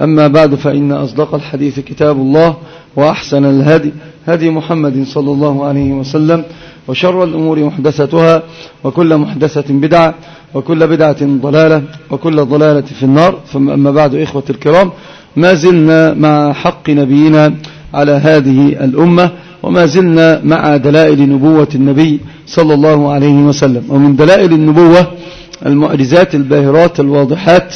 أما بعد فإن أصدق الحديث كتاب الله وأحسن الهدي هدي محمد صلى الله عليه وسلم وشر الأمور محدثتها وكل محدثة بدعة وكل بدعة ضلالة وكل ضلالة في النار. ثم أما بعد إخوة الكرام ما زلنا مع حق نبينا على هذه الأمة وما زلنا مع دلائل نبوة النبي صلى الله عليه وسلم. ومن دلائل النبوة المعجزات الباهرات الواضحات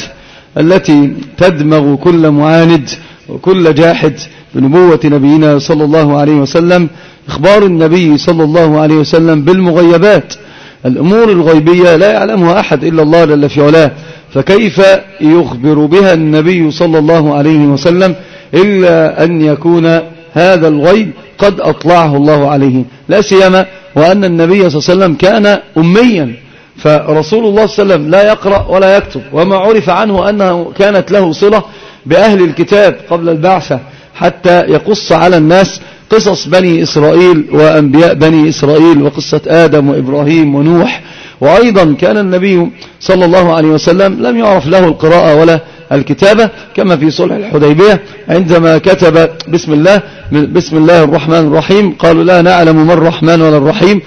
التي تدمغ كل معاند وكل جاحد بنبوة نبينا صلى الله عليه وسلم إخبار النبي صلى الله عليه وسلم بالمغيبات. الأمور الغيبية لا يعلمها أحد إلا الله للا في علاه. فكيف يخبر بها النبي صلى الله عليه وسلم إلا أن يكون هذا الغيب قد أطلعه الله عليه؟ لا سيما وأن النبي صلى الله عليه وسلم كان أميا. فرسول الله صلى الله عليه وسلم لا يقرأ ولا يكتب وما عرف عنه أنه كانت له صلة بأهل الكتاب قبل البعثة حتى يقص على الناس قصص بني إسرائيل وأنبياء بني إسرائيل وقصة آدم وإبراهيم ونوح. وأيضا كان النبي صلى الله عليه وسلم لم يعرف له القراءة ولا الكتابة كما في صلح الحديبية عندما كتب بسم الله بسم الله الرحمن الرحيم قالوا لا نعلم ما الرحمن ولا الرحيم.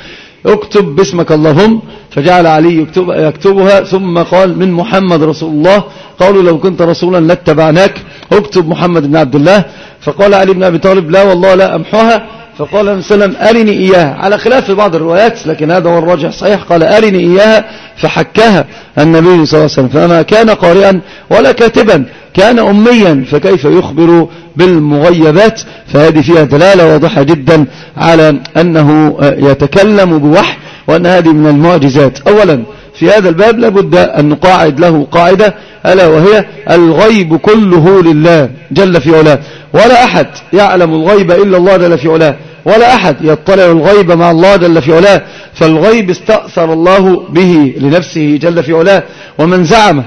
اكتب باسمك اللهم فجعل علي يكتب يكتبها ثم قال من محمد رسول الله. قالوا لو كنت رسولا لاتبعناك. اكتب محمد بن عبد الله. فقال علي بن أبي طالب لا والله لا أمحوها. فقال النبي صلى الله عليه وسلم أرني إياها. على خلاف بعض الروايات لكن هذا هو الراجح صحيح قال أرني إياها. فحكها النبي صلى الله عليه وسلم فما كان قارئا ولا كاتبا. كان أميا فكيف يخبر بالمغيبات؟ فهذه فيها دلالة واضحة جدا على أنه آه، يتكلم بوحي وأن هذه من المعجزات. أولا في هذا الباب لابد أن نقاعد له قاعدة ألا وهي الغيب كله لله جل في علاه. ولا أحد يعلم الغيب إلا الله جل في علاه. ولا أحد يطلع الغيب مع الله جل في علاه. فالغيب استأثر الله به لنفسه جل في علاه. ومن زعم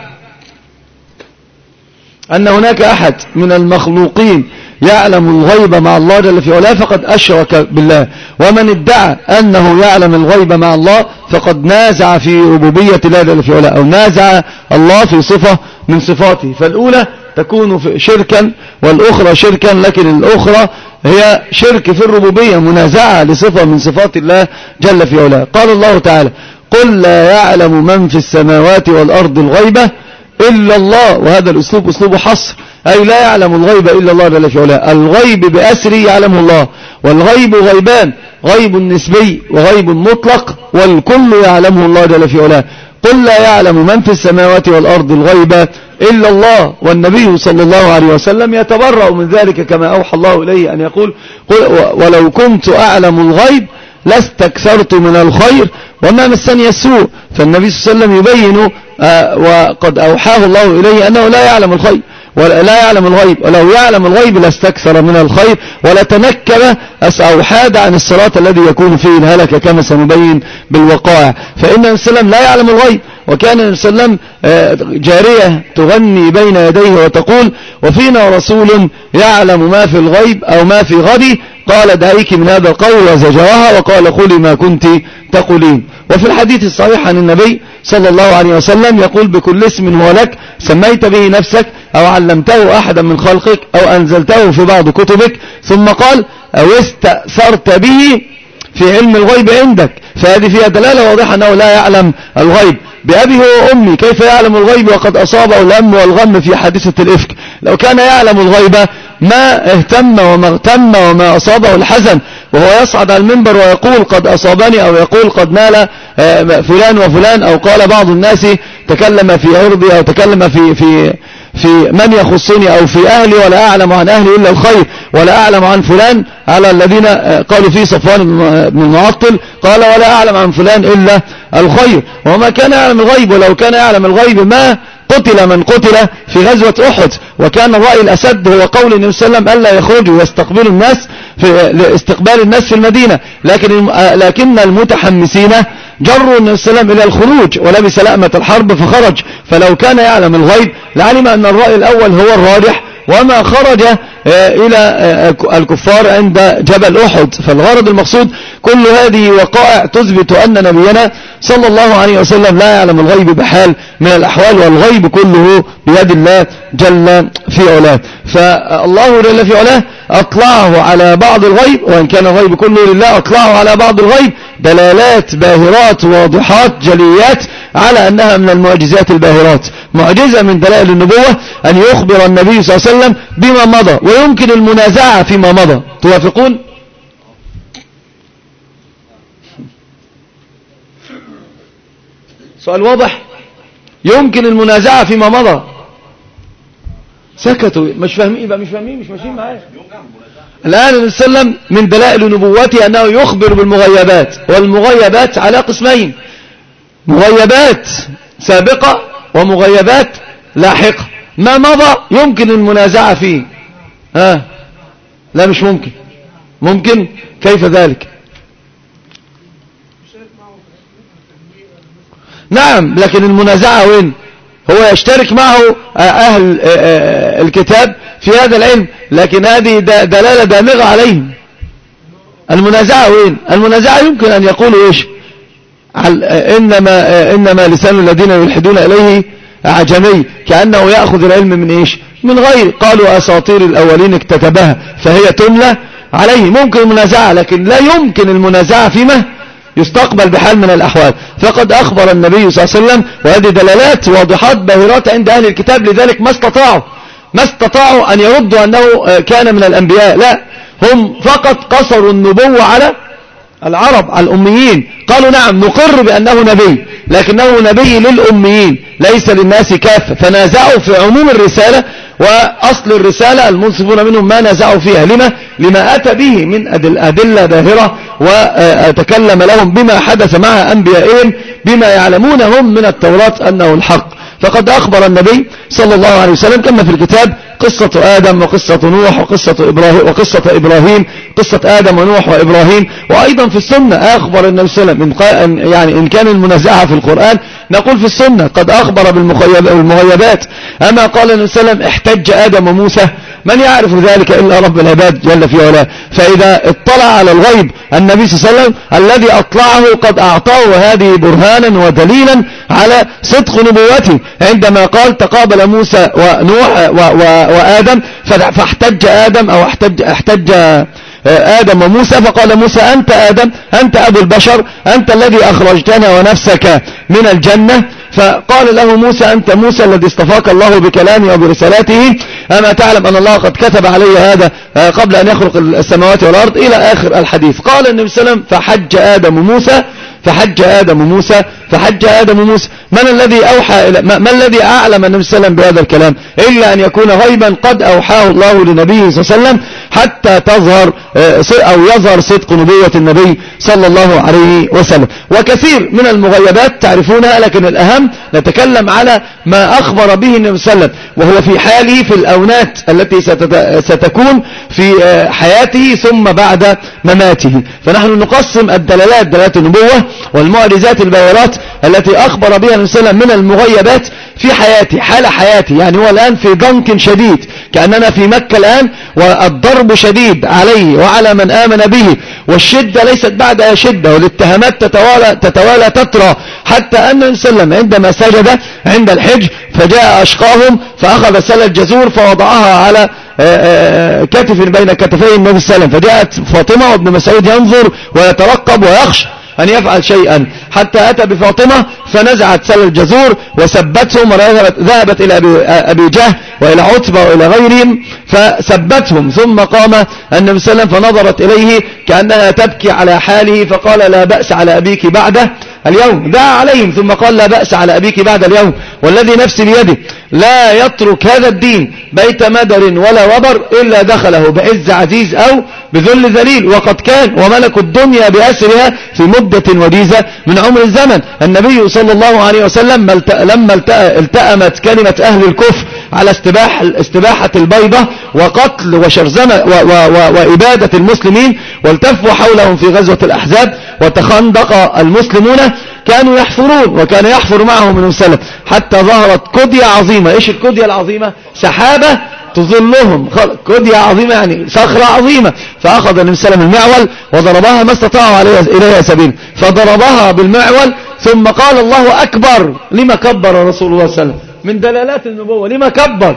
أن هناك أحد من المخلوقين يعلم الغيب مع الله جل في علاه فقد أشرك بالله. ومن ادعى أنه يعلم الغيب مع الله فقد نازع في ربوبية الله جل في علاه أو نازع الله في صفة من صفاته. فالأولى تكون شركا والأخرى شركا لكن الأخرى هي شرك في الربوبية منازعة لصفة من صفات الله جل في علاه. قال الله تعالى قل لا يعلم من في السماوات والأرض الغيبة إلا الله وهذا الأسلوب أسلوب حصر. أي لا يعلم الغيب إلا الله جل في علاه. الغيب بأسره يعلمه الله. والغيب غيبان. غيب نسبي وغيب مطلق والكل يعلمه الله جل في علاه. قل لا يعلم من في السماوات والأرض الغيب إلا الله والنبي صلى الله عليه وسلم يتبرأ من ذلك كما أوحى الله إليه أن يقول قل ولو كنت أعلم الغيب لست اكثرت من الخير وما مسني السوء فالنبي صلى الله عليه وسلم يبين وقد أوحاه الله إليه أنه لا يعلم الخير ولا يعلم الغيب ولو يعلم الغيب لاستكثر من الخير ولا تنكر أوحاد عن الصراط الذي يكون فيه الهلك كما سنبين بالوقائع فإن السلام لا يعلم الغيب وكان السلام جارية تغني بين يديه وتقول وفينا رسول يعلم ما في الغيب أو ما في غدي قال دعيك من هذا القول وزجرها وقال قولي ما كنت تقولين. وفي الحديث الصحيح عن النبي صلى الله عليه وسلم يقول بكل اسم هو لك سميت به نفسك أو علمته أحدا من خلقك أو أنزلته في بعض كتبك ثم قال أو استأثرت به في علم الغيب عندك. فهذه فيها دلالة واضحة أنه لا يعلم الغيب. بأبيه وأمي كيف يعلم الغيب وقد أصابه الهم والغم في حادثة الإفك؟ لو كان يعلم الغيب ما اهتم وما اغتم وما أصابه الحزن وهو يصعد على المنبر ويقول قد أصابني أو يقول قد نال آه، فلان وفلان أو قال بعض الناس تكلم في عرضي أو تكلم في في في من يخصني أو في أهلي ولا أعلم عن أهلي إلا الخير ولا أعلم عن فلان على الذين آه، قالوا في صفوان آه، بن معطل قال ولا أعلم عن فلان إلا الخير. وما كان يعلم الغيب ولو كان يعلم الغيب ما قتل من قتل في غزوة أحد. وكان الرأي الأسد هو قول النبي صلى الله عليه وسلم ألا يخرجوا واستقبلوا الناس في استقبال الناس في المدينة. لكن لكن المتحمسين جروا النبي صلى الله عليه وسلم إلى الخروج ولبس لأمة الحرب فخرج. فلو كان يعلم الغيب لعلم أن الرأي الأول هو الراجح وما خرج آه، إلى آه، الكفار عند جبل أحد. فالغرض المقصود كل هذه وقائع تثبت أن نبينا صلى الله عليه وسلم لا يعلم الغيب بحال من الأحوال والغيب كله بيد الله جل في علاه. فالله جل في علاه أطلعه على بعض الغيب وإن كان الغيب كله لله أطلعه على بعض الغيب. دلالات باهرات واضحات جليات على أنها من المعجزات الباهرات. معجزة من دلائل النبوة أن يخبر النبي صلى الله عليه وسلم بما مضى ويمكن المنازعة فيما مضى. توافقون؟ سؤال واضح؟ يمكن المنازعة فيما مضى. سكتوا. مش فاهمين بقى مش فاهمين مش ماشيين معايا. الآن وسلم من دلائل نبوته أنه يخبر بالمغيبات والمغيبات على قسمين. مغيبات سابقة ومغيبات لاحقة. ما مضى يمكن المنازعة فيه. ها؟ لا مش ممكن. ممكن؟ كيف ذلك؟ نعم لكن المنازعة وين؟ هو يشترك معه آه، أهل آه، آه، الكتاب في هذا العلم لكن هذه دلالة دامغة عليهم. المنازعة وين؟ المنازعة يمكن أن يقولوا إيش؟ إنما, إنما لسان الذين يلحدون إليه أعجمي كأنه يأخذ العلم من إيش؟ من غير. قالوا أساطير الأولين اكتتبها فهي تملى عليه. ممكن المنازعة لكن لا يمكن المنازعة فيما يستقبل بحال من الأحوال. فقد أخبر النبي صلى الله عليه وسلم وهذه دلالات واضحات باهرات عند أهل الكتاب لذلك ما استطاعوا. ما استطاعوا أن يردوا أنه كان من الأنبياء. لا هم فقط قصروا النبوة على العرب الأميين. قالوا نعم نقر بأنه نبي. لكنه نبي للأميين. ليس للناس كافة فنازعوا في عموم الرسالة وأصل الرسالة المنصفون منهم ما نازعوا فيها. لما؟ لما أتى به من أدلة باهرة وتكلم لهم بما حدث مع أنبيائهم بما يعلمونهم من التوراة أنه الحق. فقد أخبر النبي صلى الله عليه وسلم كما في الكتاب قصة آدم وقصة نوح وقصة إبراهيم, وقصة إبراهيم قصة آدم ونوح وإبراهيم. وأيضا في السنة أخبر النبي صلى الله عليه وسلم يعني إن كان المنازعة في القرآن نقول في السنة قد أخبر بالمغيبات أما قال النبي صلى الله عليه وسلم احتج آدم وموسى من يعرف ذلك إلا رب العباد جل في علاه. فإذا اطلع على الغيب النبي صلى الله عليه وسلم الذي أطلعه قد أعطاه هذه برهانا ودليلا على صدق نبوته. عندما قال تقابل موسى ونوح وآدم فاحتج آدم أو احتج, احتج آدم وموسى فقال موسى أنت آدم أنت أبو البشر أنت الذي أخرجتنا ونفسك من الجنة. فقال له موسى أنت موسى الذي اصطفاك الله بكلامه وبرسالاته أما تعلم أن الله قد كتب علي هذا قبل أن يخلق السماوات والأرض؟ إلى آخر الحديث. قال النبي صلى الله عليه وسلم فحج آدم موسى فحج آدم موسى فحج آدم وموسى. من الذي أوحى إلى ما الذي أعلم النبي صلى الله عليه وسلم بهذا الكلام؟ إلا أن يكون غيبا قد أوحاه الله لنبيه صلى الله عليه وسلم حتى تظهر آه، أو يظهر صدق نبوة النبي صلى الله عليه وسلم. وكثير من المغيبات تعرفونها لكن الأهم نتكلم على ما أخبر به النبي صلى الله عليه وسلم وهو في حاله في الأونات التي ستكون في آه، حياته ثم بعد مماته. فنحن نقسم الدلالات دلالات النبوة والمعجزات البيارات التي أخبر بها النبي صلى الله عليه وسلم من المغيبات في حياتي حال حياتي. يعني هو الآن في ضنك شديد كأننا في مكة الآن والضرب شديد عليه وعلى من آمن به والشدة ليست بعدها شدة والاتهامات تتوالى, تتوالى تترى حتى أن وسلم عندما سجد عند الحج فجاء أشقاهم فأخذ سلة جزور فوضعها على آه، آه، آه، كتف بين كتفي النبي صلى الله عليه وسلم. فجاءت فاطمة وابن مسعود ينظر ويترقب ويخشى. أن يفعل شيئا. حتى أتى بفاطمة فنزعت سل الجزور وثبتهم وذهبت إلى أبي جهل وإلى عتبة وإلى غيرهم فثبتهم ثم قام النبي صلى الله عليه وسلم فنظرت إليه كأنها تبكي على حاله فقال لا بأس على أبيك بعده. اليوم دعا عليهم ثم قال لا بأس على أبيك بعد اليوم والذي نفسي بيده لا يترك هذا الدين بيت مدر ولا وبر إلا دخله بعز عزيز أو بذل ذليل. وقد كان وملك الدنيا بأسرها في مدة وجيزة من عمر الزمن. النبي صلى الله عليه وسلم لما التأمت كلمة أهل الكفر على استباحة, استباحة البيضة وقتل وشرزمة وإبادة المسلمين والتفوا حولهم في غزوة الأحزاب وتخندق المسلمون كانوا يحفرون وكان يحفر معهم من وسلم حتى ظهرت كدية عظيمة. إيش الكدية العظيمة؟ سحابة تظلهم. كدية عظيمة يعني صخرة عظيمة. فأخذ النبي صلى المعول وضربها ما استطاعوا إليها سبيل. فضربها بالمعول ثم قال الله أكبر. لما كبر رسول الله صلى الله عليه وسلم. من دلالات النبوة. لما كبر؟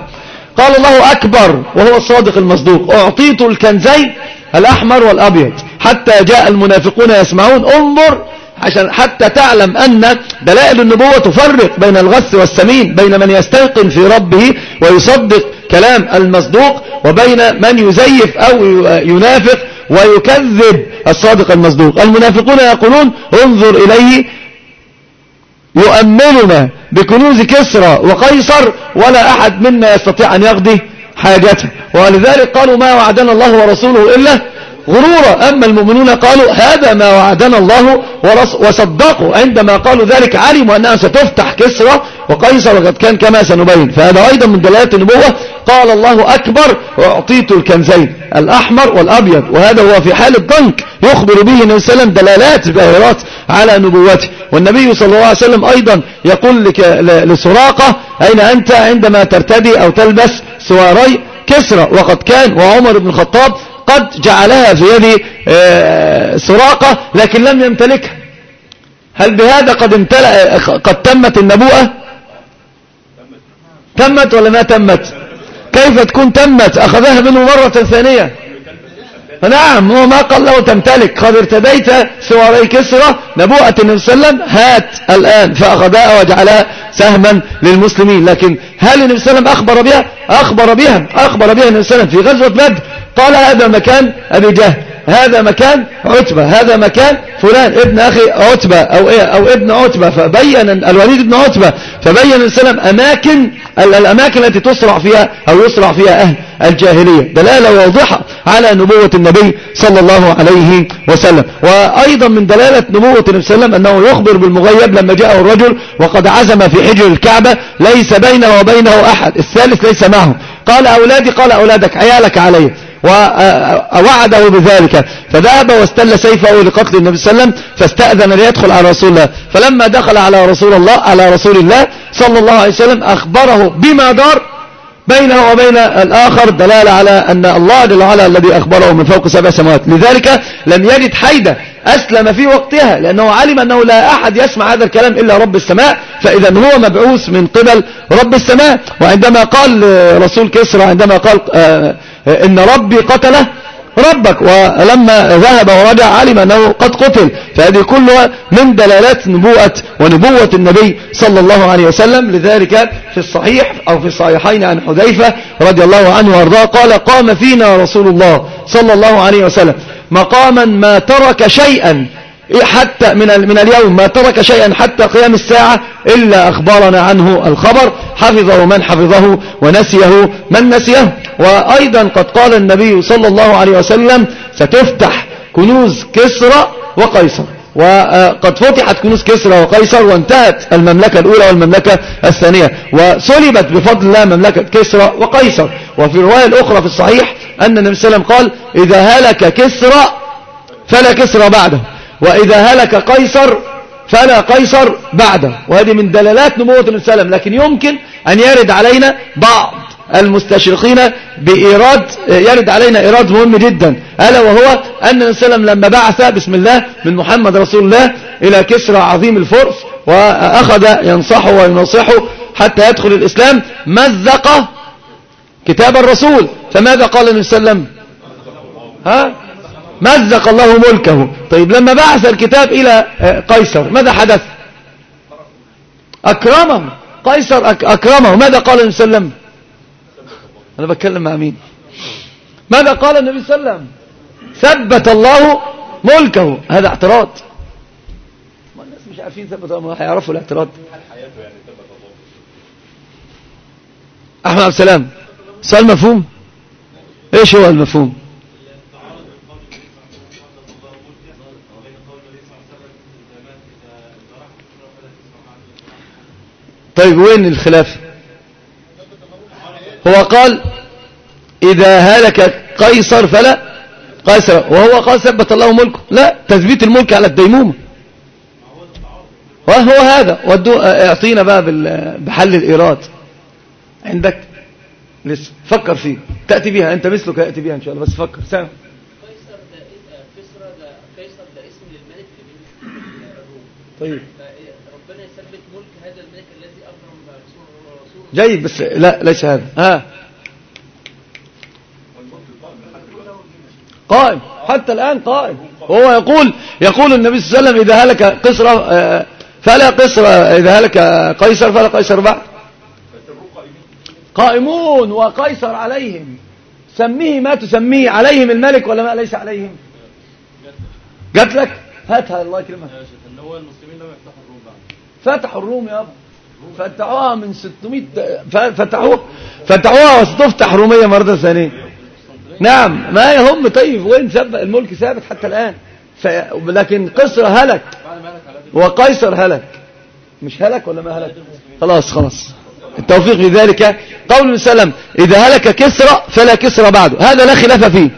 قال الله أكبر وهو الصادق المصدوق. أعطيت الكنزين الأحمر والأبيض. حتى جاء المنافقون يسمعون. انظر عشان حتى تعلم أن دلائل النبوة تفرق بين الغث والسمين بين من يستيقن في ربه ويصدق كلام المصدوق وبين من يزيف أو ينافق ويكذب الصادق المصدوق. المنافقون يقولون انظر إليه يؤملنا بكنوز كسرى وقيصر ولا أحد منا يستطيع أن يقضي حاجته. ولذلك قالوا ما وعدنا الله ورسوله إلا غرورا. أما المؤمنون قالوا هذا ما وعدنا الله وصدقوا. عندما قالوا ذلك علموا أنها ستفتح كسرى وقيصر وقد كان كما سنبين. فهذا أيضا من دلالات النبوة. قال الله أكبر وأعطيت الكنزين الأحمر والأبيض. وهذا هو في حال الضنك. يخبر به النبي دلالات باهرات على نبوته. والنبي صلى الله عليه وسلم أيضا يقول لسراقة أين أنت؟ عندما ترتدي أو تلبس سواري كسرة وقد كان وعمر بن الخطاب قد جعلها في يد آه، سراقة لكن لم يمتلكها. هل بهذا قد, امتلأ قد تمت النبوءة؟ تمت ولا ما تمت؟ كيف تكون تمت؟ أخذها منه مرة ثانية. نعم وما قال له تمتلك قد ارتديت سواري كسرة نبوءة النبي صلى الله عليه وسلم هات الآن فأخذها وجعلها سهما للمسلمين. لكن هل النبي صلى الله عليه وسلم أخبر بها؟ أخبر بها أخبر بها النبي صلى الله عليه وسلم في غزوة بدر. قال هذا مكان أبي جهل. هذا مكان عتبة هذا مكان فلان ابن أخي عتبة أو, إيه أو ابن عتبة فبين الوليد ابن عتبة فبين السلام أماكن الأماكن التي تصرع فيها أو يصرع فيها أهل الجاهلية. دلالة واضحة على نبوة النبي صلى الله عليه وسلم. وأيضا من دلالة نبوة النبي صلى الله عليه وسلم أنه يخبر بالمغيب لما جاءه الرجل وقد عزم في حجر الكعبة ليس بينه وبينه أحد الثالث ليس معه. قال أولادي قال أولادك عيالك علي. ووعده بذلك. فذهب واستل سيفه لقتل النبي صلى الله عليه وسلم فاستأذن ليدخل على رسول الله. فلما دخل على رسول الله على رسول الله صلى الله عليه وسلم أخبره بما دار بينه وبين الآخر دلالة على أن الله جل وعلا الذي أخبره من فوق سبع سماوات. لذلك لم يجد حيدة أسلم في وقتها لأنه علم أنه لا أحد يسمع هذا الكلام إلا رب السماء فإذا هو مبعوث من قبل رب السماء. وعندما قال رسول كسرى عندما قال آه، آه، إن ربي قتله ربك ولما ذهب ورجع علم أنه قد قتل. فهذه كلها من دلالات نبوءة ونبوة النبي صلى الله عليه وسلم. لذلك في الصحيح أو في الصحيحين عن حذيفة رضي الله عنه وأرضاه قال قام فينا رسول الله صلى الله عليه وسلم. مقاما ما ترك شيئا حتى من من اليوم ما ترك شيئا حتى قيام الساعة إلا أخبرنا عنه الخبر. حفظه من حفظه ونسيه من نسيه. وأيضا قد قال النبي صلى الله عليه وسلم ستفتح كنوز كسرى وقيصر. وقد فتحت كنوز كسرى وقيصر وانتهت المملكة الأولى والمملكة الثانية. وسلبت بفضل الله مملكة كسرى وقيصر. وفي الرواية الأخرى في الصحيح أن النبي صلى الله عليه وسلم قال إذا هلك كسرى فلا كسرى بعده وإذا هلك قيصر فلا قيصر بعده. وهذه من دلالات نبوة النبي صلى الله عليه وسلم. لكن يمكن أن يرد علينا بعض المستشرقين بإيراد يرد علينا إيراد مهم جدا. ألا وهو أن النبي صلى الله عليه وسلم لما بعث بسم الله من محمد رسول الله إلى كسرى عظيم الفرس وأخذ ينصحه وينصحه حتى يدخل الإسلام مزق كتاب الرسول. فماذا قال النبي صلى الله عليه وسلم؟ ها؟ مزق الله ملكه. طيب لما بعث الكتاب إلى آه، قيصر ماذا حدث؟ أكرمه. قيصر أكرمه. ماذا قال النبي صلى الله عليه وسلم؟ أنا بتكلم مع مين؟ ماذا قال النبي صلى الله عليه وسلم؟ ثبت الله ملكه. هذا اعتراض. ما الناس مش عارفين ثبت الله ملكه. هيعرفوا الاعتراض. أحمد عبد السلام سؤال مفهوم؟ إيش هو المفهوم؟ طيب وين الخلاف؟ هو قال إذا هلك قيصر فلا قيصر وهو قال ثبت الله ملكه. لا تثبيت الملك على الديمومة. وهو هذا. اعطينا بقى بحل الإيراد. عندك؟ لسه فكر فيه تأتي بها أنت مثلك يأتي بها إن شاء الله بس فكر سنة طيب ربنا يثبت ملك هذا الملك الذي أمر الرسول جيد بس لا ليس هذا ها قائم حتى الآن قائم هو يقول يقول النبي صلى الله عليه وسلم إذا هلك قصر فلا قصر إذا هلك قيصر فلا قيصر بعد قائمون وقيصر عليهم. سميه ما تسميه عليهم الملك ولا ما ليس عليهم؟ جات لك هاتها الله يكرمك إن هو المسلمين لم يفتحوا الروم بعد. فتحوا الروم فتحوها من 600 فتحوها فتحوها وستفتح رومية مرة ثانية. نعم ما يهم طيب وين سبق الملك ثابت حتى الآن. لكن قصر هلك. وقيصر هلك. مش هلك ولا ما هلك؟ خلاص خلاص. التوفيق لذلك. قول سلم إذا هلك كسرى فلا كسرى بعده. هذا لا خلاف فيه.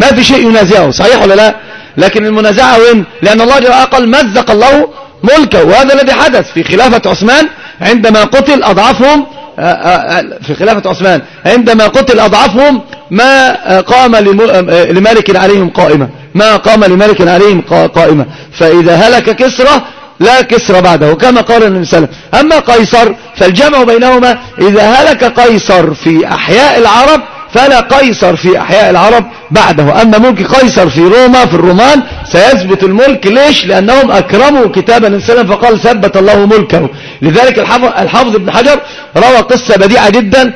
ما في شيء ينازعه. صحيح ولا لا؟ لكن المنازعة وين؟ لأن الله جل أقل مزق الله ملكه. وهذا الذي حدث في خلافة عثمان عندما قتل أضعفهم آه، آه، آه، في خلافة عثمان عندما قتل أضعفهم ما قام لملك عليهم قائمة. ما قام لملك عليهم قائمة. فإذا هلك كسرى لا كسر بعده. كما قال النبي صلى الله عليه وسلم أما قيصر فالجمع بينهما إذا هلك قيصر في أحياء العرب فلا قيصر في أحياء العرب بعده. أما ملك قيصر في روما في الرومان سيثبت الملك. ليش؟ لأنهم أكرموا كتاب النبي فقال ثبت الله ملكه. لذلك الحافظ ابن حجر روى قصة بديعة جدا.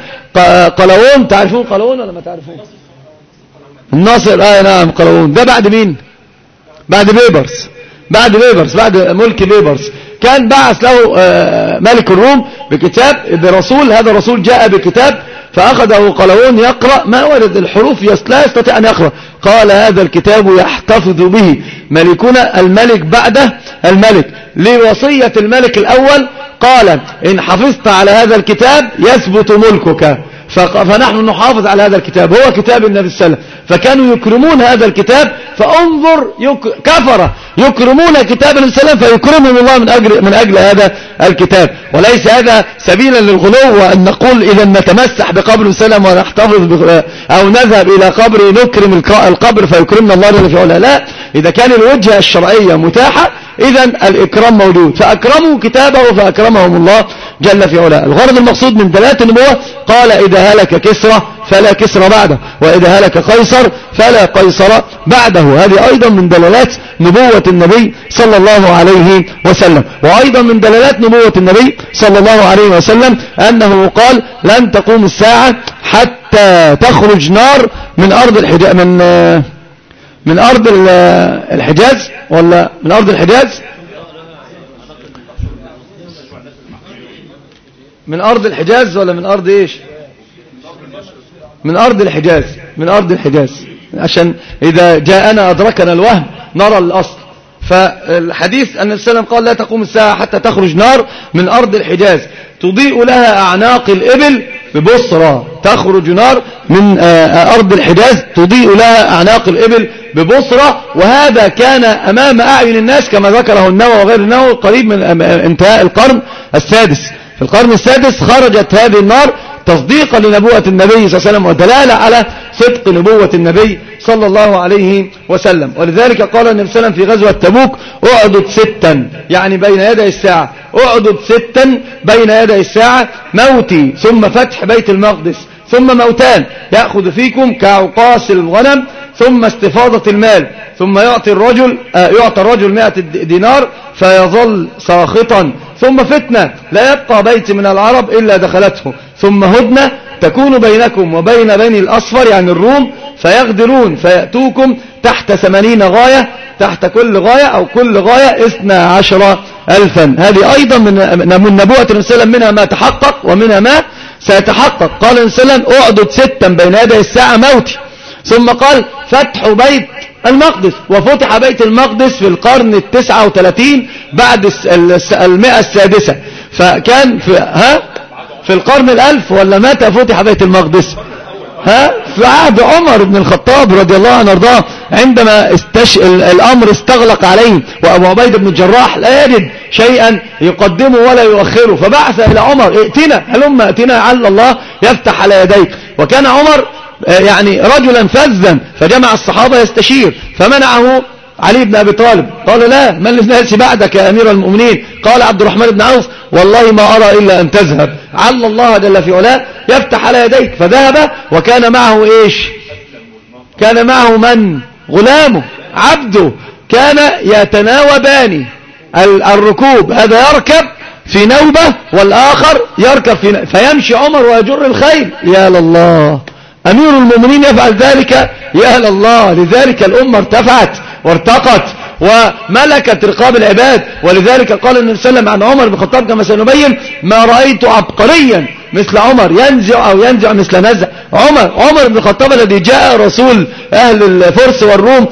قلاوون تعرفون قلاوون ولا ما تعرفون؟ الناصر. آه نعم قلاوون. ده بعد مين؟ بعد بيبرس بعد بيبرس بعد ملك بيبرس كان بعث له آه، ملك الروم بكتاب برسول رسول هذا الرسول جاء بكتاب فأخذه قلاوون يقرأ ما ولد الحروف لا يستطيع أن يقرأ. قال هذا الكتاب يحتفظ به ملكنا الملك بعده الملك. لوصية الملك الأول قال إن حفظت على هذا الكتاب يثبت ملكك. فنحن نحافظ على هذا الكتاب. هو كتاب النبي صلى الله عليه وسلم. فكانوا يكرمون هذا الكتاب فانظر يك... كفرة يكرمون كتاب النبي صلى الله عليه وسلم فيكرمهم الله من أجل, من أجل هذا الكتاب. وليس هذا سبيلا للغلو وأن نقول إذا نتمسح بقبر سلم ونحتفظ بغ... أو نذهب إلى قبر نكرم القبر فيكرمنا الله جل في علا لا إذا كان الوجهة الشرعية متاحة إذا الإكرام موجود. فأكرموا كتابه فأكرمهم الله جل في علاه. الغرض المقصود من دلالة النبوة قال إذا هلك كسرة فلا كسرى بعده وإذا هلك قيصر فلا قيصر بعده. هذه أيضا من دلالات نبوة النبي صلى الله عليه وسلم. وأيضا من دلالات نبوة النبي صلى الله عليه وسلم أنه قال لن تقوم الساعة حتى تخرج نار من أرض الحجاز من من أرض الحجاز ولا من أرض الحجاز؟ من أرض الحجاز ولا من أرض إيش؟ من أرض الحجاز من أرض الحجاز. عشان إذا جاءنا أدركنا الوهم نرى الأصل. فالحديث أن السلام قال لا تقوم الساعة حتى تخرج نار من أرض الحجاز. تضيء لها أعناق الإبل ببصرة. تخرج نار من آه، آه، أرض الحجاز. تضيء لها أعناق الإبل ببصرة. وهذا كان أمام أعين الناس كما ذكره النوى وغير النوى قريب من آه، انتهاء القرن السادس. في القرن السادس خرجت هذه النار تصديقا لنبوءة النبي صلى الله عليه وسلم ودلالة على صدق نبوة النبي صلى الله عليه وسلم. ولذلك قال النبي صلى الله عليه وسلم في غزوة تبوك اعدد ستا يعني بين يدي الساعة. اعدد ستا بين يدي الساعة موتي ثم فتح بيت المقدس ثم موتان. يأخذ فيكم كعقاس الغنم ثم استفاضة المال ثم يعطي الرجل آه، يعطى الرجل مئة دينار فيظل ساخطا. ثم فتنة. لا يبقى بيت من العرب إلا دخلته. ثم هدنة. تكون بينكم وبين بني الأصفر يعني الروم. فيغدرون. فيأتوكم تحت ثمانين غاية. تحت كل غاية أو كل غاية إثنى عشر ألفا. هذه أيضا من نبوءة وسلم. منها ما تحقق ومنها ما سيتحقق. قال الرسالة أعدد ستا بين يدي الساعة موتي. ثم قال فتح بيت المقدس وفتح بيت المقدس في القرن التسعة وتلاتين بعد المئة السادسة. فكان في, ها؟ في القرن الألف ولا متى فتح بيت المقدس؟ ها؟ في عهد عمر بن الخطاب رضي الله عنه وارضاه عندما استش... الأمر استغلق عليه وأبو عبيد بن الجراح لا يجد شيئا يقدمه ولا يؤخره. فبعث إلى عمر ائتنا هلما ائتنا على الله يفتح على يديك. وكان عمر آه، يعني رجلا فذا فجمع الصحابة يستشير فمنعه علي بن أبي طالب. قال لا من للناس بعدك يا أمير المؤمنين؟ قال عبد الرحمن بن عوف والله ما أرى إلا أن تذهب. عل الله جل في علاه يفتح على يديك. فذهب وكان معه إيش؟ كان معه من؟ غلامه عبده. كان يتناوبان الركوب. هذا يركب في نوبة والآخر يركب في نوبة فيمشي عمر ويجر الخيل. يا لله. أمير المؤمنين يفعل ذلك يا أهل الله لذلك الأمة ارتفعت وارتقت وملكت رقاب العباد ولذلك قال النبي صلى الله عليه وسلم عن عمر بن الخطاب كما سنبين ما رأيت عبقريا مثل عمر ينزع أو ينزع مثل نزع. عمر عمر بن الخطاب الذي جاء رسول أهل الفرس والروم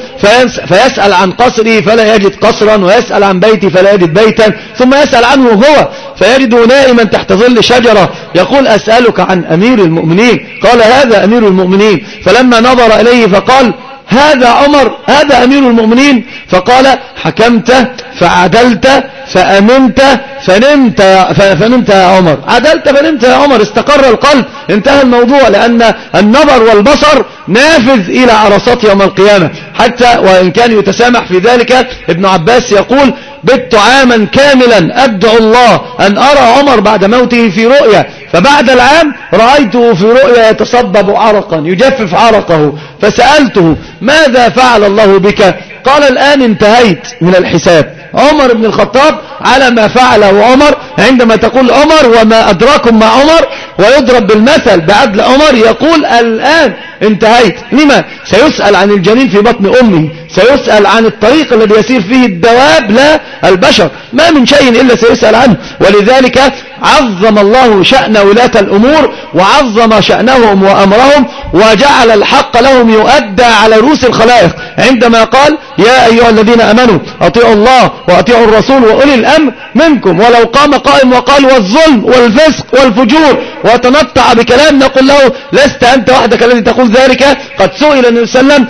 فيسأل عن قصري فلا يجد قصرا ويسأل عن بيتي فلا يجد بيتا. ثم يسأل عنه هو فيجد نائما تحت ظل شجرة. يقول أسألك عن أمير المؤمنين. قال هذا أمير المؤمنين. فلما نظر إليه فقال هذا عمر هذا أمير المؤمنين. فقال حكمت فعدلت فأمنت فنمت يا, فنمت يا عمر. عدلت فنمت يا عمر. استقر القلب. انتهى الموضوع لأن النظر والبصر نافذ إلى عرصات يوم القيامة. حتى وإن كان يتسامح في ذلك ابن عباس يقول بت عاما كاملا أدعو الله أن أرى عمر بعد موته في رؤيا فبعد العام رأيته في رؤيا يتصبب عرقا يجفف عرقه. فسألته ماذا فعل الله بك؟ قال الآن انتهيت من الحساب. عمر بن الخطاب على ما فعله عمر عندما تقول عمر وما أدراكم مع عمر ويضرب بالمثل بعدل عمر يقول الآن انتهيت. لما؟ سيسأل عن الجنين في بطن أمه. سيسأل عن الطريق الذي يسير فيه الدواب لا البشر. ما من شيء إلا سيسأل عنه. ولذلك عظم الله شأن ولاة الأمور وعظم شأنهم وأمرهم وجعل الحق لهم يؤدى على رؤوس الخلائق. عندما قال يا أيها الذين أمنوا أطيعوا الله وأطيعوا الرسول وأولي الأمر منكم. ولو قام قائم وقال والظلم والفسق والفجور وتمتع بكلام نقول له لست أنت وحدك الذي تقول ذلك؟ قد سئل النبي صلى الله عليه وسلم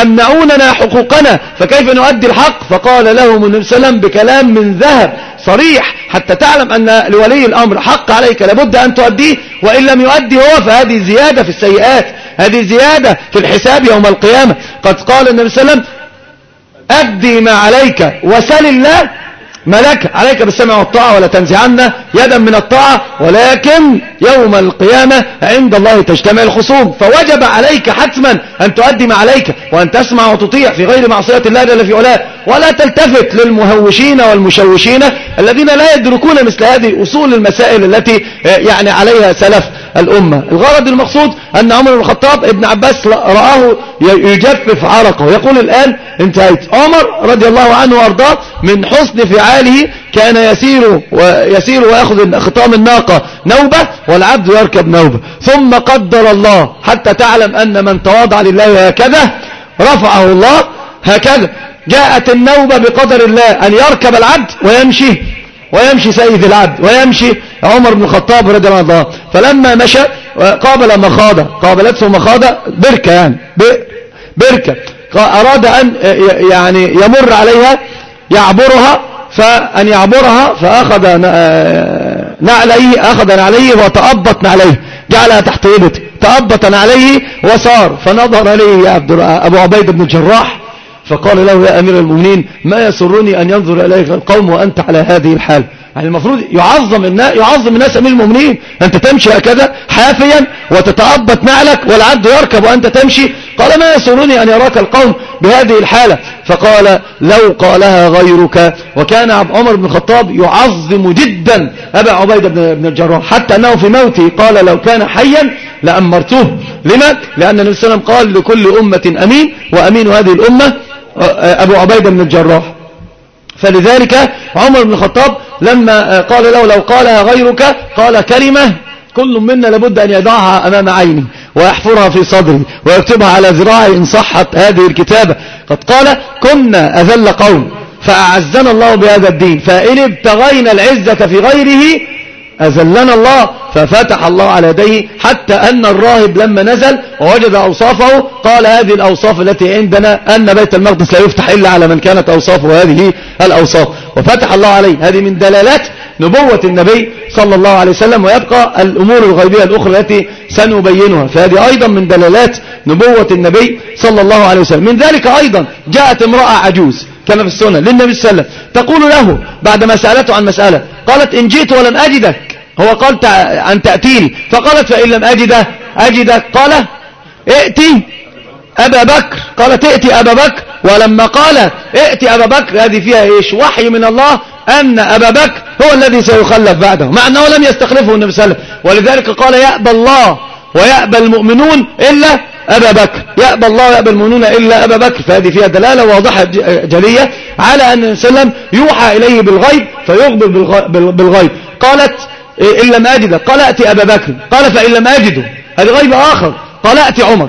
يمنعوننا حقوق يذوقنا فكيف نؤدي الحق؟ فقال لهم النبي صلى بكلام من ذهب صريح حتى تعلم أن لولي الأمر حق عليك لابد أن تؤديه وإن لم يؤدي هو فهذه زيادة في السيئات هذه زيادة في الحساب يوم القيامة. قد قال النبي صلى أدي ما عليك وسل الله ملك عليك بالسمع والطاعة ولا تنزعن عنا يدا من الطاعة ولكن يوم القيامة عند الله تجتمع الخصوم. فوجب عليك حتما أن تؤدي ما عليك وأن تسمع وتطيع في غير معصية الله جل في علاه. ولا تلتفت للمهوشين والمشوشين الذين لا يدركون مثل هذه أصول المسائل التي آه، يعني عليها سلف الأمة. الغرض المقصود أن عمر بن الخطاب ابن عباس رآه يجفف عرقه. يقول الآن انتهيت. عمر رضي الله عنه وأرضاه من حسن فعاله كان يسير ويسير ويأخذ خطام الناقة نوبة والعبد يركب نوبة. ثم قدر الله حتى تعلم أن من تواضع لله هكذا رفعه الله هكذا. جاءت النوبة بقدر الله أن يركب العبد ويمشي ويمشي سيد العبد ويمشي. عمر بن الخطاب رضي الله فلما مشى قابل مخاضة قابلته مخاضة بركة يعني بركة. أراد أن يعني يمر عليها يعبرها فأن يعبرها فأخذ آه، نعليه أخذ نعليه وتأبط نعليه جعلها تحت يبت تأبط نعليه وصار. فنظر عليه أبو عبيد بن الجراح فقال له يا أمير المؤمنين ما يسرني أن ينظر إليك القوم وأنت على هذه الحال يعني المفروض يعظم الناس يعظم الناس أمير المؤمنين أنت تمشي هكذا حافيا وتتعبط نعلك والعبد يركب وأنت تمشي قال ما يسرني أن يراك القوم بهذه الحالة فقال لو قالها غيرك وكان عمر بن الخطاب يعظم جدا أبا عبيدة بن الجراح حتى أنه في موته قال لو كان حيا لأمرته لما؟ لأن النبي صلى الله عليه وسلم قال لكل أمة أمين وأمين هذه الأمة أبو عبيدة بن الجراح. فلذلك عمر بن الخطاب لما قال له لو قالها غيرك قال كلمة كل منا لابد أن يضعها أمام عيني ويحفرها في صدري ويكتبها على ذراعي إن صحت هذه الكتابة قد قال كنا أذل قوم فأعزنا الله بهذا الدين فإن ابتغينا العزة في غيره أذلنا الله ففتح الله على يديه حتى أن الراهب لما نزل ووجد أوصافه. قال هذه الأوصاف التي عندنا أن بيت المقدس لا يفتح إلا على من كانت أوصافه هذه الأوصاف. وفتح الله عليه. هذه من دلالات نبوة النبي صلى الله عليه وسلم ويبقى الأمور الغيبية الأخرى التي سنبينها. فهذه أيضا من دلالات نبوة النبي صلى الله عليه وسلم. من ذلك أيضا جاءت امرأة عجوز كما في السنة للنبي صلى الله عليه وسلم. تقول له بعدما سألته عن مسألة قالت إن جئت ولم أجدك. هو قال أن تأتيني. فقالت فإن لم أجده أجدك قال ائتي أبا بكر. قالت ائتي أبا بكر. ولما قال ائتي أبا بكر هذه فيها إيش؟ وحي من الله أن أبا بكر هو الذي سيخلف بعده مع أنه لم يستخلفه النبي صلى الله عليه وسلم. ولذلك قال يأبى الله ويأبى المؤمنون إلا أبا بكر. يأبى الله ويأبى المؤمنون إلا أبا بكر. فهذه فيها دلالة واضحة جلية على أن وسلم يوحى إليه بالغيب فيخبر بالغيب. قالت إن لم أجده قال أتي أبا بكر. قال فإن لم أجده. هذا غيب آخر. قال أتي عمر.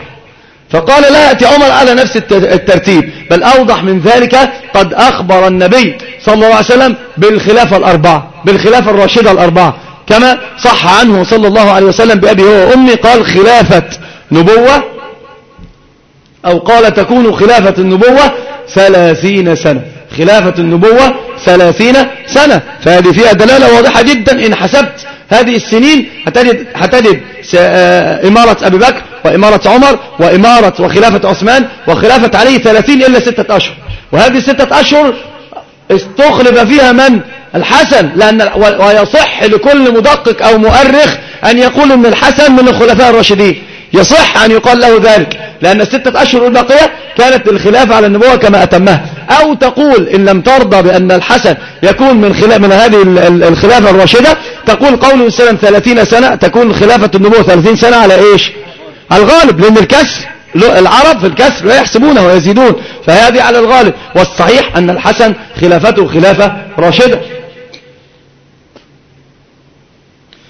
فقال لا يأتي عمر على نفس الترتيب بل أوضح من ذلك قد أخبر النبي صلى الله عليه وسلم بالخلافة الأربعة بالخلافة الراشدة الأربعة. كما صح عنه صلى الله عليه وسلم بأبي هو وأمي قال خلافة نبوة أو قال تكون خلافة النبوة ثلاثين سنة. خلافة النبوة ثلاثين سنة. فهذه فيها دلالة واضحة جدا. إن حسبت هذه السنين هتجد, هتجد آه، إمارة أبي بكر وإمارة عمر وإمارة وخلافة عثمان وخلافة علي ثلاثين إلا ستة أشهر. وهذه ستة أشهر استخلف فيها من؟ الحسن لأن ويصح لكل مدقق أو مؤرخ أن يقول أن الحسن من الخلفاء الراشدين. يصح أن يقال له ذلك لأن الستة أشهر الباقية كانت للخلافة على النبوة كما أتمها. أو تقول إن لم ترضى بأن الحسن يكون من خلاف من هذه الخلافة الراشدة تقول قوله السلام 30 سنة تكون خلافة النبوة 30 سنة على إيش؟ الغالب لأن الكسر العرب في الكسر لا يحسبونه ويزيدون فهذه على الغالب. والصحيح أن الحسن خلافته خلافة راشدة.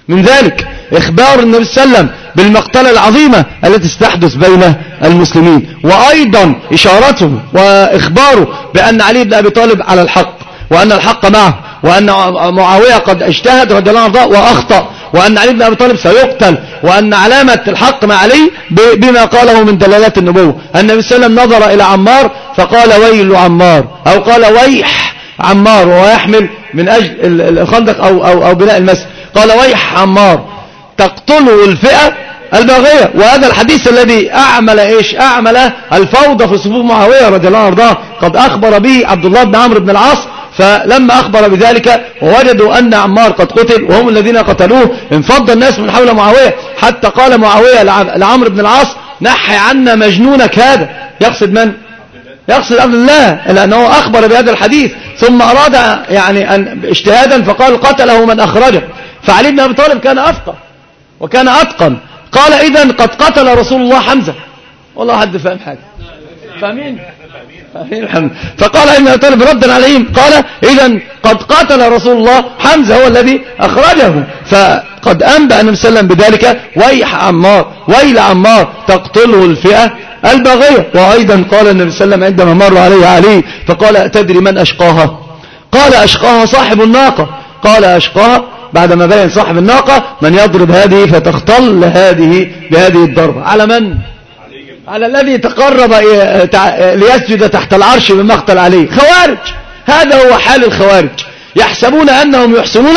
من ذلك إخبار النبي صلى الله عليه وسلم بالمقتلة العظيمة التي ستحدث بين المسلمين وأيضا إشارته وإخباره بأن علي بن أبي طالب على الحق وأن الحق معه وأن معاوية قد اجتهد رضي الله عنه وأخطأ. وأن علي بن أبي طالب سيقتل وأن علامة الحق مع علي بما قاله من دلالات النبوة. النبي صلى الله عليه وسلم نظر إلى عمار فقال ويل عمار أو قال ويح عمار وهو يحمل من أجل الخندق أو, أو, أو بناء المسجد قال ويح عمار تقتله الفئة الباغية وهذا الحديث الذي أعمل إيش؟ أعمل الفوضى في صفوف معاوية رضي الله عنه قد أخبر به عبد الله بن عمرو بن العاص فلما أخبر بذلك وجدوا أن عمار قد قتل وهم الذين قتلوه انفض الناس من حول معاوية حتى قال معاوية لعمرو بن العاص نحي عنا مجنونك هذا يقصد من؟ يقصد عبد الله لأنه أخبر بهذا الحديث. ثم أراد يعني أن اجتهادا فقال قتله من أخرجه. فعلي بن أبي طالب كان أفقه وكان أتقن. قال إذا قد قتل رسول الله حمزة. والله حد فاهم حاجة. فاهمين؟ فقال إبن طالب ردا عليهم قال إذا قد قاتل رسول الله حمزة هو الذي أخرجه. فقد أنبأ النبي صلى الله عليه وسلم بذلك. ويح عمار ويل عمار تقتله الفئة البغية. وأيضا قال النبي صلى الله عليه وسلم عندما مر عليه علي فقال أتدري من أشقاها؟ قال أشقاها صاحب الناقة. قال أشقاها؟ بعدما بين صاحب الناقة من يضرب هذه فتختل هذه بهذه الضربة. على من؟ على الذي تقرب ليسجد تحت العرش بمقتل عليه خوارج. هذا هو حال الخوارج. يحسبون أنهم يحسنون.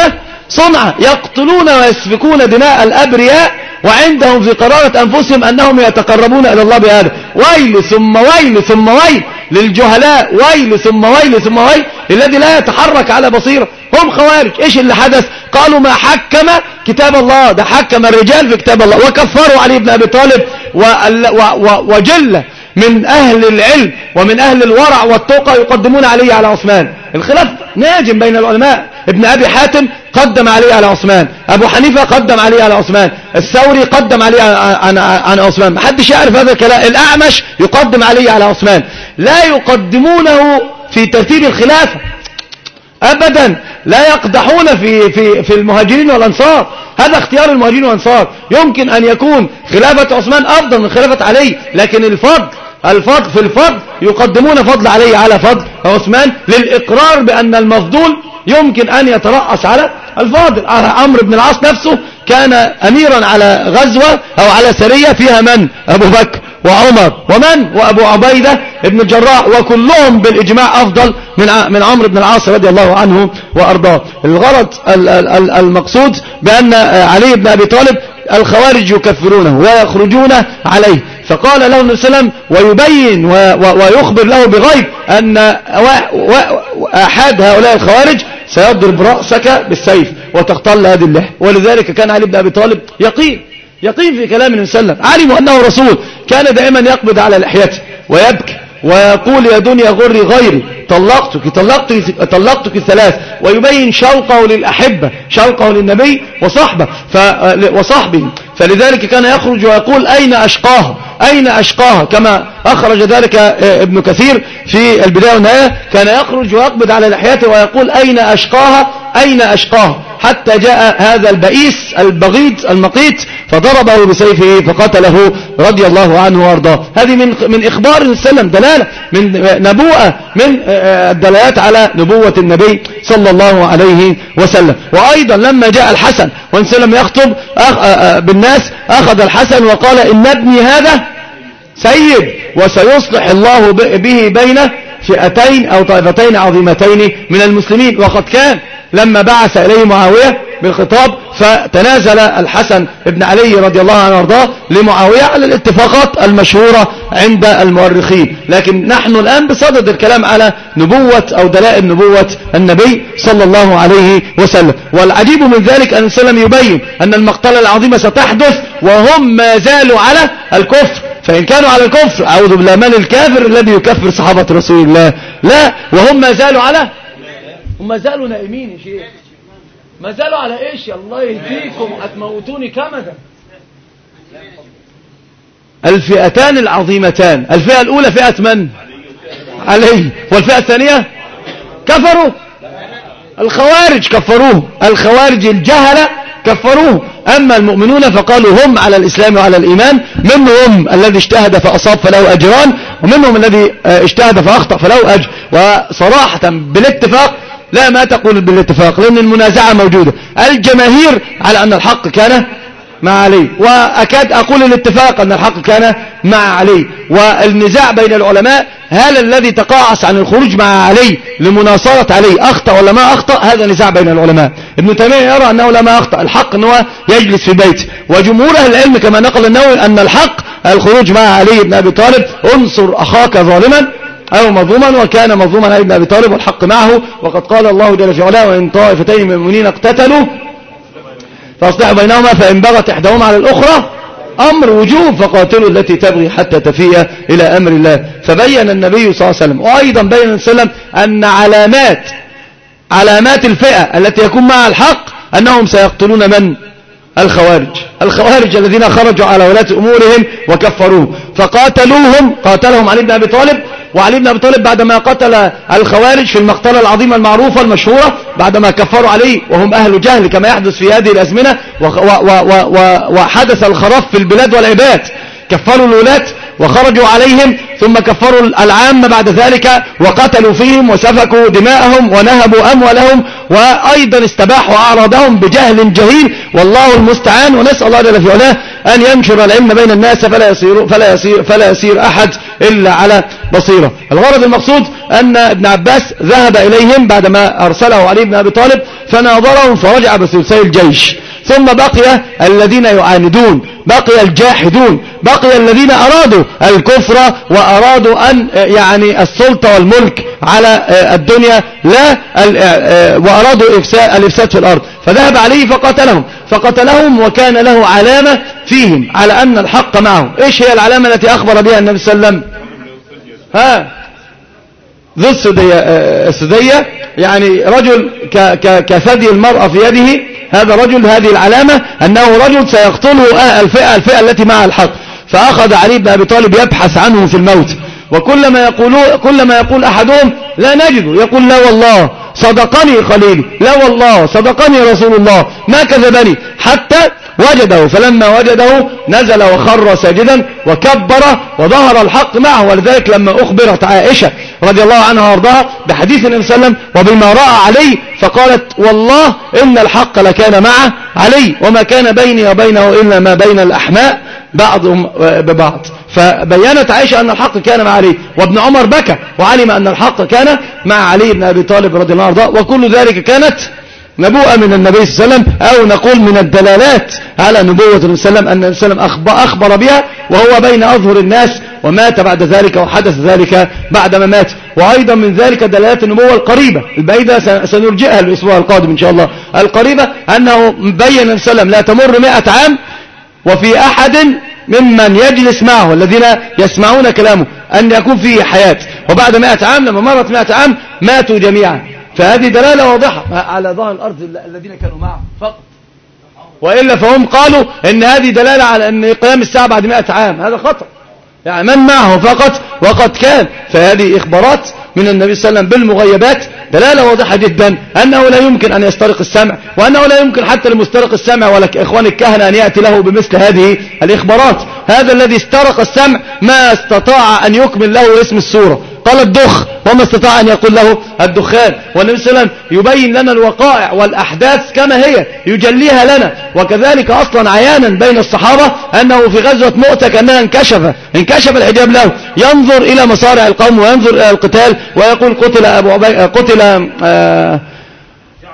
صنعة يقتلون ويسفكون دماء الأبرياء وعندهم في قرارة أنفسهم أنهم يتقربون إلى الله بهذا. ويل ثم ويل ثم ويل للجهلاء. ويل ثم ويل ثم ويل الذي لا يتحرك على بصيرة. هم خوارج. إيش اللي حدث؟ قالوا ما حكم كتاب الله. ده حكم الرجال في كتاب الله. وكفروا علي بن أبي طالب وجل من أهل العلم ومن أهل الورع والتوقع يقدمون علي على عثمان. الخلاف ناجم بين العلماء. ابن أبي حاتم قدم علي على عثمان. أبو حنيفة قدم علي على عثمان. الثوري قدم علي عن عثمان. محدش يعرف هذا الكلام. الأعمش يقدم علي على عثمان. لا يقدمونه في ترتيب الخلافه أبدا لا يقدحون في, في, في المهاجرين والأنصار. هذا اختيار المهاجرين والأنصار. يمكن أن يكون خلافة عثمان أفضل من خلافة علي لكن الفضل الفضل في الفضل يقدمون فضل علي على فضل عثمان للإقرار بأن المفضول يمكن أن يترأس على الفاضل. عمرو بن العاص نفسه كان أميرا على غزوة أو على سرية فيها من؟ أبو بكر. وعمر ومن؟ وأبو عبيدة ابن الجراح وكلهم بالإجماع أفضل من من عمرو بن العاص رضي الله عنه وأرضاه. الغرض المقصود بأن آه، علي بن أبي طالب الخوارج يكفرونه ويخرجون عليه. فقال له النبي صلى الله عليه وسلم ويبين ويخبر له بغيب أن أحد هؤلاء الخوارج سيضرب رأسك بالسيف وتقتل هذه اللحة ولذلك كان علي بن أبي طالب يقين يقين في كلام النبي صلى الله عليه وسلم. علم أنه رسول. كان دائما يقبض على لحيته ويبكي ويقول يا دنيا غري غيري. طلقتك طلقتك طلقتك الثلاث ويبين شوقه للأحبة شوقه للنبي وصحبه. وصحبه. فلذلك كان يخرج ويقول أين أشقاها أين أشقاها كما أخرج ذلك آه، ابن كثير في البداية والنهاية. كان يخرج ويقبض على لحيته ويقول أين أشقاها أين أشقاها حتى جاء هذا البئيس البغيض المقيت فضربه بسيفه فقتله رضي الله عنه وأرضاه. هذه من من إخبار السلام دلالة من نبوءة من آه، الدلالات على نبوة النبي صلى الله عليه وسلم. وأيضا لما جاء الحسن وإن سلم يخطب آه، آه، بالناس أخذ الحسن وقال إن ابني هذا سيد وسيصلح الله به بين فئتين أو طائفتين عظيمتين من المسلمين. وقد كان لما بعث إليه معاوية بالخطاب فتنازل الحسن بن علي رضي الله عنه وارضاه لمعاوية على الاتفاقات المشهورة عند المؤرخين. لكن نحن الآن بصدد الكلام على نبوة أو دلائل نبوة النبي صلى الله عليه وسلم. والعجيب من ذلك أن السلام يبين أن المقتلة العظيمة ستحدث وهم ما زالوا على الكفر. فإن كانوا على الكفر أعوذ بالله من الكافر الذي يكفر صحابة رسول الله؟ لا وهم ما زالوا على هم ما زالوا نائمين يا شيخ. ما زالوا على إيش؟ الله يهديكم. أتموتوني كمدا الفئتان العظيمتان. الفئة الأولى فئة من؟ علي. والفئة الثانية؟ كفروا. الخوارج كفروه. الخوارج الجهلة كفروه. أما المؤمنون فقالوا هم على الإسلام وعلى الإيمان. منهم الذي اجتهد فأصاب فله أجران ومنهم الذي آه، اجتهد فأخطأ فله أجر. وصراحة بالاتفاق لا ما تقول بالاتفاق لأن المنازعة موجودة. الجماهير على أن الحق كان مع علي وأكاد أقول الاتفاق أن الحق كان مع علي. والنزاع بين العلماء هل الذي تقاعس عن الخروج مع علي لمناصرة علي. أخطأ ولا ما أخطأ؟ هذا نزاع بين العلماء. ابن تيمية يرى أنه لا ما أخطأ. الحق أنه يجلس في بيته وجمهور أهل العلم كما نقل النووي أن الحق الخروج مع علي بن أبي طالب انصر أخاك ظالما. أو مظلوما وكان مظلوما علي بن أبي طالب والحق معه وقد قال الله جل في علاه وإن طائفتين من المؤمنين اقتتلوا فأصلحوا بينهما فإن بغت إحداهما على الأخرى أمر وجوب فقاتلوا التي تبغي حتى تفيء إلى أمر الله. فبين النبي صلى الله عليه وسلم وأيضا بين وسلم أن علامات علامات الفئة التي يكون معها الحق أنهم سيقتلون من؟ الخوارج. الخوارج الذين خرجوا على ولاة أمورهم وكفروه فقاتلوهم قاتلهم علي بن أبي طالب وعلي بن أبي طالب بعدما قتل الخوارج في المقتلة العظيمة المعروفة المشهورة بعدما كفروا عليه وهم أهل جهل كما يحدث في هذه الأزمنة وحدث الخرف في البلاد والعباد. كفروا الولاة وخرجوا عليهم ثم كفروا العام بعد ذلك وقتلوا فيهم وسفكوا دماءهم ونهبوا أموالهم وأيضا استباحوا أعراضهم بجهل جهيل والله المستعان ونسأل الله جل في علاه أن ينشر العلم بين الناس فلا يصير, فلا يسير, فلا يسير أحد إلا على بصيرة. الغرض المقصود أن ابن عباس ذهب إليهم بعدما أرسله علي بن أبي طالب فناظرهم فرجع بثلثي الجيش. ثم بقي الذين يعاندون بقي الجاحدون بقي الذين أرادوا الكفر وأرادوا أن آه، يعني السلطة والملك على آه، الدنيا لا آه، وأرادوا الإفساد في الأرض. فذهب عليه فقتلهم. فقتلهم وكان له علامة فيهم على أن الحق معهم. إيش هي العلامة التي أخبر بها النبي صلى الله عليه وسلم؟ ها؟ ذو السدية السدية. يعني رجل كثدي المرأة في يده هذا رجل هذه العلامة أنه رجل سيقتله الفئة الفئة التي معها الحق. فأخذ علي بن أبي طالب يبحث عنه في الموت. وكلما يقول كلما يقول أحدهم لا نجده يقول لا والله صدقني خليلي لا والله صدقني رسول الله. ما كذبني. حتى وجده. فلما وجده نزل وخر ساجدا وكبر وظهر الحق معه. ولذلك لما أخبرت عائشة رضي الله عنها وارضاها بحديث النبي صلى الله عليه وسلم وبما رأى علي فقالت والله إن الحق لكان معه علي وما كان بيني وبينه إلا ما بين الأحماء. بعضهم آه، ببعض. فبينت عائشة أن الحق كان مع علي وابن عمر بكى وعلم أن الحق كان مع علي بن أبي طالب رضي الله عنه وكل ذلك كانت نبوءة من النبي صلى الله عليه وسلم أو نقول من الدلالات على نبوة النبي صلى الله عليه وسلم أن النبي صلى الله عليه وسلم أخبر بها وهو بين أظهر الناس ومات بعد ذلك وحدث ذلك بعد ما مات. وأيضا من ذلك دلالات النبوة القريبة البعيدة سنرجئها الأسبوع القادم إن شاء الله. القريبة أنه بين النبي صلى الله عليه وسلم لا تمر مئة عام وفي أحد ممن يجلس معه الذين يسمعون كلامه أن يكون فيه حياة. وبعد مائة عام لما مرت مائة عام ماتوا جميعا. فهذه دلالة واضحة على ظهر الأرض الذين كانوا معه فقط. وإلا فهم قالوا أن هذه دلالة على أن قيام الساعة بعد مئة عام. هذا خطأ. يعني من معه فقط وقد كان. فهذه إخبارات من النبي صلى الله عليه وسلم بالمغيبات دلالة واضحة جدا أنه لا يمكن أن يسترق السمع وأنه لا يمكن حتى لمسترق السمع ولا إخوان الكهنة أن يأتي له بمثل هذه الإخبارات. هذا الذي استرق السمع ما استطاع أن يكمل له اسم السورة. قال الدخ وما استطاع أن يقول له الدخان. والنبي صلى الله عليه وسلم يبين لنا الوقائع والأحداث كما هي يجليها لنا. وكذلك أصلا عيانا بين الصحابة أنه في غزوة مؤتة كأنها انكشف انكشف الحجاب له. ينظر إلى مصارع القوم وينظر إلى القتال ويقول قتل أبو عبي... قتل آه،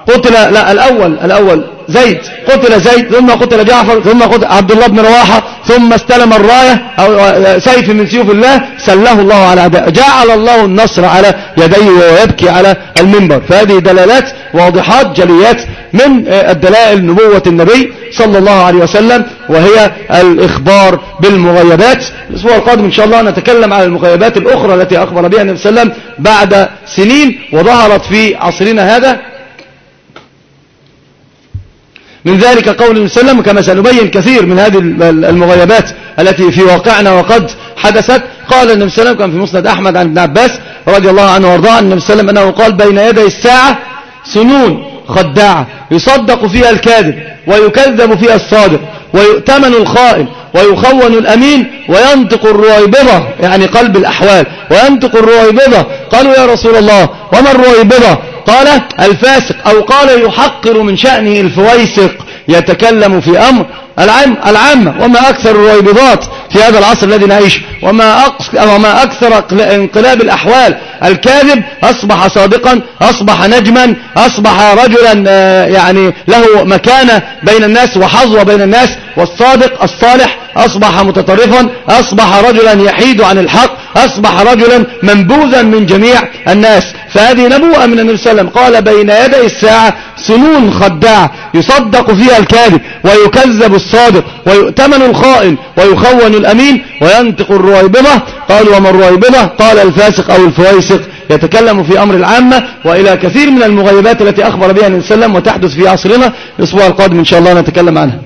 قتل لا الأول الأول. زيد. قتل زيد ثم قتل جعفر ثم قتل عبد الله بن رواحة ثم استلم الراية أو سيف من سيوف الله سله الله على أعداء جعل الله النصر على يديه ويبكي على المنبر. فهذه دلالات واضحات جليات من آه، الدلائل نبوة النبي صلى الله عليه وسلم وهي الإخبار بالمغيبات. الأسبوع القادم إن شاء الله نتكلم عن المغيبات الأخرى التي أخبر بها النبي صلى الله عليه وسلم بعد سنين وظهرت في عصرنا هذا. من ذلك قوله وسلم كما سنبين كثير من هذه المغيبات التي في واقعنا وقد حدثت. قال النبي صلى الله عليه وسلم كان في مسند أحمد عن ابن عباس رضي الله عنه وأرضاه النبي أن صلى الله عليه وسلم أنه قال بين يدي الساعة سنون خداعة يصدق فيها الكاذب ويكذب فيها الصادق ويؤتمن الخائن ويخون الأمين وينطق الرويبضة يعني قلب الأحوال وينطق الرويبضة قالوا يا رسول الله وما الرويبضة قال الفاسق أو قال يحقر من شأنه الفويسق يتكلم في أمر العام العامة وما أكثر الرويبضات في هذا العصر الذي نعيشه وما, وما أكثر انقلاب الأحوال. الكاذب أصبح صادقا أصبح نجما أصبح رجلا آه، يعني له مكانة بين الناس وحظوة بين الناس. والصادق الصالح أصبح متطرفا أصبح رجلا يحيد عن الحق أصبح رجلا منبوذا من جميع الناس. فهذه نبوءة من النبي صلى الله عليه وسلم. قال بين يدي الساعة سنون خداع يصدق فيها الكاذب ويكذب الصادق ويؤتمن الخائن ويخون الأمين وينطق الرويبضة قال وما الرويبضة قال الفاسق أو الفويسق. يتكلم في أمر العامة وإلى كثير من المغيبات التي أخبر بها النبي صلى الله عليه وسلم وتحدث في عصرنا. الأسبوع القادم إن شاء الله نتكلم عنها.